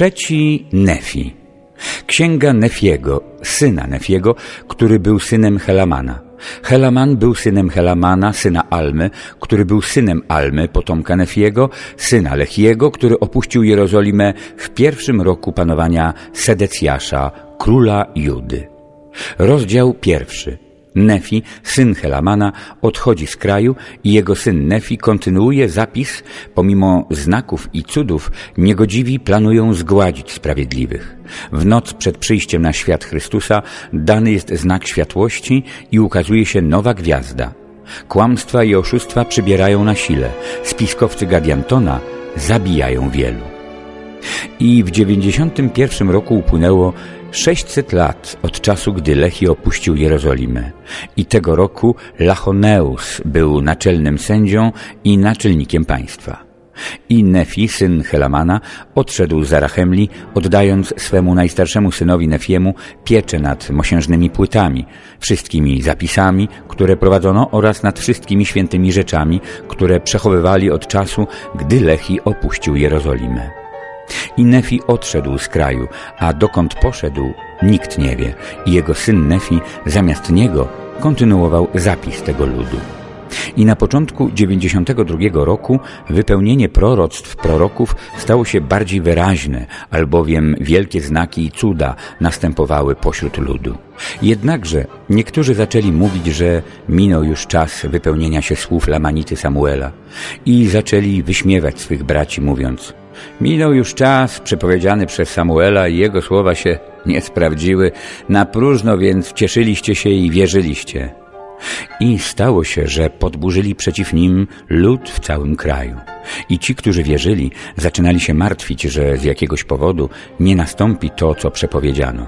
Trzeci Nefi. Księga Nefiego, syna Nefiego, który był synem Helamana. Helaman był synem Helamana, syna Almy, który był synem Almy, potomka Nefiego, syna Lechiego, który opuścił Jerozolimę w pierwszym roku panowania Sedecjasza, króla Judy. Rozdział pierwszy. Nefi, syn Helamana, odchodzi z kraju i jego syn Nefi kontynuuje zapis, pomimo znaków i cudów, niegodziwi planują zgładzić sprawiedliwych. W noc przed przyjściem na świat Chrystusa dany jest znak światłości i ukazuje się nowa gwiazda. Kłamstwa i oszustwa przybierają na sile. Spiskowcy Gadiantona zabijają wielu. I w 91 roku upłynęło 600 lat od czasu, gdy Lechi opuścił Jerozolimę i tego roku Lachoneus był naczelnym sędzią i naczelnikiem państwa. I Nefi, syn Helamana, odszedł z Arachemli, oddając swemu najstarszemu synowi Nefiemu pieczę nad mosiężnymi płytami, wszystkimi zapisami, które prowadzono oraz nad wszystkimi świętymi rzeczami, które przechowywali od czasu, gdy Lechi opuścił Jerozolimę. I Nefi odszedł z kraju, a dokąd poszedł, nikt nie wie. I jego syn Nefi zamiast niego kontynuował zapis tego ludu. I na początku 92 roku wypełnienie proroctw proroków stało się bardziej wyraźne, albowiem wielkie znaki i cuda następowały pośród ludu. Jednakże niektórzy zaczęli mówić, że minął już czas wypełnienia się słów Lamanity Samuela i zaczęli wyśmiewać swych braci, mówiąc Minął już czas przepowiedziany przez Samuela i jego słowa się nie sprawdziły, na próżno więc cieszyliście się i wierzyliście. I stało się, że podburzyli przeciw nim lud w całym kraju. I ci, którzy wierzyli, zaczynali się martwić, że z jakiegoś powodu nie nastąpi to, co przepowiedziano.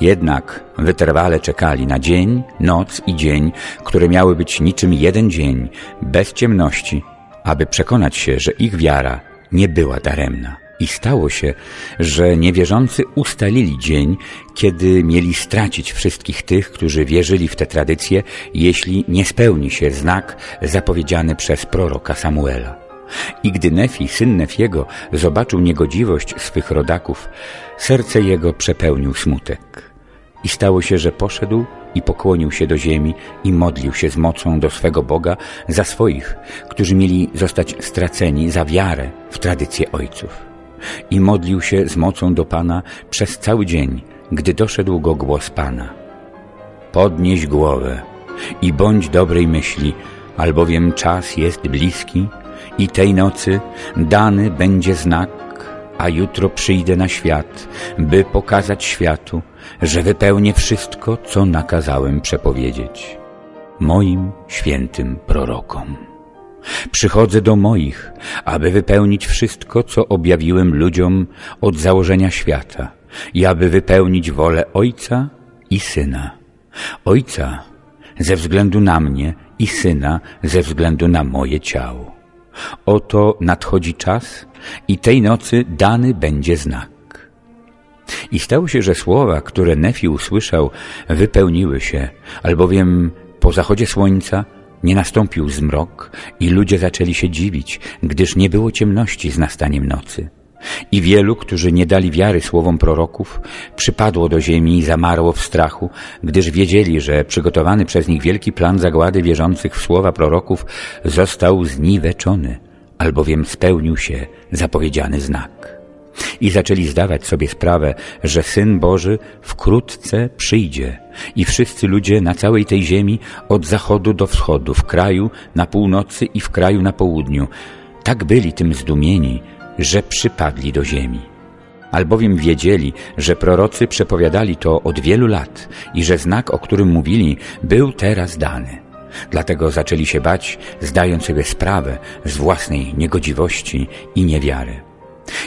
Jednak wytrwale czekali na dzień, noc i dzień, które miały być niczym jeden dzień, bez ciemności, aby przekonać się, że ich wiara nie była daremna. I stało się, że niewierzący ustalili dzień, kiedy mieli stracić wszystkich tych, którzy wierzyli w tę tradycję, jeśli nie spełni się znak zapowiedziany przez proroka Samuela. I gdy Nefi, syn Nefiego, zobaczył niegodziwość swych rodaków, serce jego przepełnił smutek. I stało się, że poszedł i pokłonił się do ziemi i modlił się z mocą do swego Boga za swoich, którzy mieli zostać straceni za wiarę w tradycję ojców. I modlił się z mocą do Pana przez cały dzień, gdy doszedł go głos Pana. Podnieś głowę i bądź dobrej myśli, albowiem czas jest bliski i tej nocy dany będzie znak, a jutro przyjdę na świat, by pokazać światu, że wypełnię wszystko, co nakazałem przepowiedzieć moim świętym prorokom. Przychodzę do moich, aby wypełnić wszystko, co objawiłem ludziom od założenia świata i aby wypełnić wolę Ojca i Syna. Ojca ze względu na mnie i Syna ze względu na moje ciało. Oto nadchodzi czas i tej nocy dany będzie znak. I stało się, że słowa, które Nefi usłyszał, wypełniły się, albowiem po zachodzie słońca nie nastąpił zmrok i ludzie zaczęli się dziwić, gdyż nie było ciemności z nastaniem nocy. I wielu, którzy nie dali wiary słowom proroków, przypadło do ziemi i zamarło w strachu, gdyż wiedzieli, że przygotowany przez nich wielki plan zagłady wierzących w słowa proroków został zniweczony, albowiem spełnił się zapowiedziany znak i zaczęli zdawać sobie sprawę, że Syn Boży wkrótce przyjdzie i wszyscy ludzie na całej tej ziemi od zachodu do wschodu, w kraju na północy i w kraju na południu, tak byli tym zdumieni, że przypadli do ziemi. Albowiem wiedzieli, że prorocy przepowiadali to od wielu lat i że znak, o którym mówili, był teraz dany. Dlatego zaczęli się bać, zdając sobie sprawę z własnej niegodziwości i niewiary.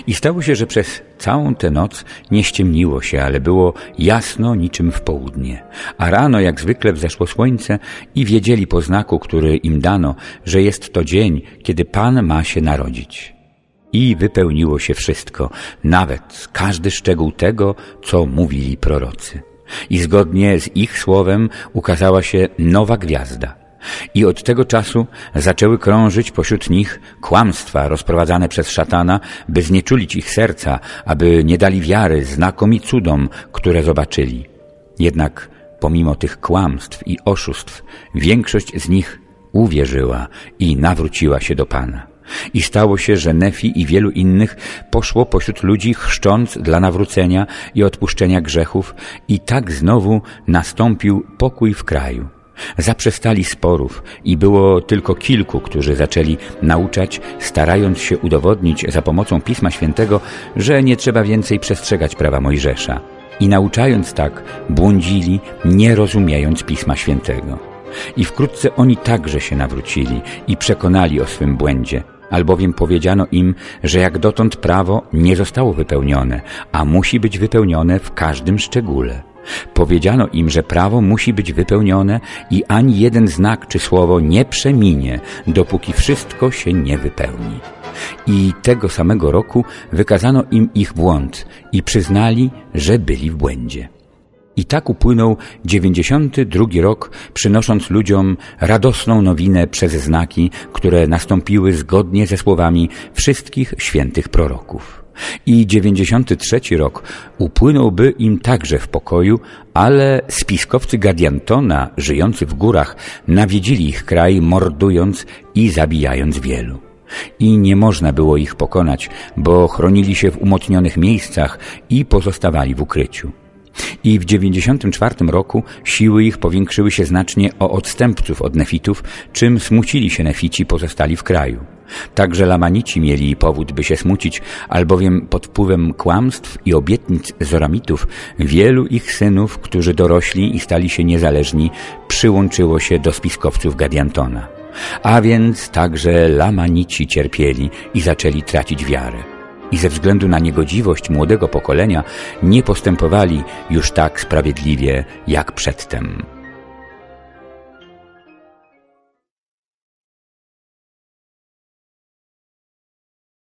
I stało się, że przez całą tę noc nie ściemniło się, ale było jasno niczym w południe. A rano jak zwykle wzeszło słońce i wiedzieli po znaku, który im dano, że jest to dzień, kiedy Pan ma się narodzić. I wypełniło się wszystko, nawet każdy szczegół tego, co mówili prorocy. I zgodnie z ich słowem ukazała się nowa gwiazda – I od tego czasu zaczęły krążyć pośród nich kłamstwa rozprowadzane przez szatana, by znieczulić ich serca, aby nie dali wiary znakom i cudom, które zobaczyli. Jednak pomimo tych kłamstw i oszustw, większość z nich uwierzyła i nawróciła się do Pana. I stało się, że Nefi i wielu innych poszło pośród ludzi chrzcząc dla nawrócenia i odpuszczenia grzechów i tak znowu nastąpił pokój w kraju. Zaprzestali sporów i było tylko kilku, którzy zaczęli nauczać, starając się udowodnić za pomocą Pisma Świętego, że nie trzeba więcej przestrzegać prawa Mojżesza. I nauczając tak, błądzili, nie rozumiejąc Pisma Świętego. I wkrótce oni także się nawrócili i przekonali o swym błędzie, albowiem powiedziano im, że jak dotąd prawo nie zostało wypełnione, a musi być wypełnione w każdym szczególe. Powiedziano im, że prawo musi być wypełnione i ani jeden znak czy słowo nie przeminie, dopóki wszystko się nie wypełni. I tego samego roku wykazano im ich błąd i przyznali, że byli w błędzie. I tak upłynął dziewięćdziesiąty drugi rok, przynosząc ludziom radosną nowinę przez znaki, które nastąpiły zgodnie ze słowami wszystkich świętych proroków. I dziewięćdziesiąty trzeci rok upłynąłby im także w pokoju, ale spiskowcy Gadiantona, żyjący w górach, nawiedzili ich kraj, mordując i zabijając wielu. I nie można było ich pokonać, bo chronili się w umocnionych miejscach i pozostawali w ukryciu. I w 94 roku siły ich powiększyły się znacznie o odstępców od nefitów, czym smucili się nefici pozostali w kraju. Także Lamanici mieli powód, by się smucić, albowiem pod wpływem kłamstw i obietnic Zoramitów wielu ich synów, którzy dorośli i stali się niezależni, przyłączyło się do spiskowców Gadiantona. A więc także Lamanici cierpieli i zaczęli tracić wiarę. I ze względu na niegodziwość młodego pokolenia nie postępowali już tak sprawiedliwie jak przedtem.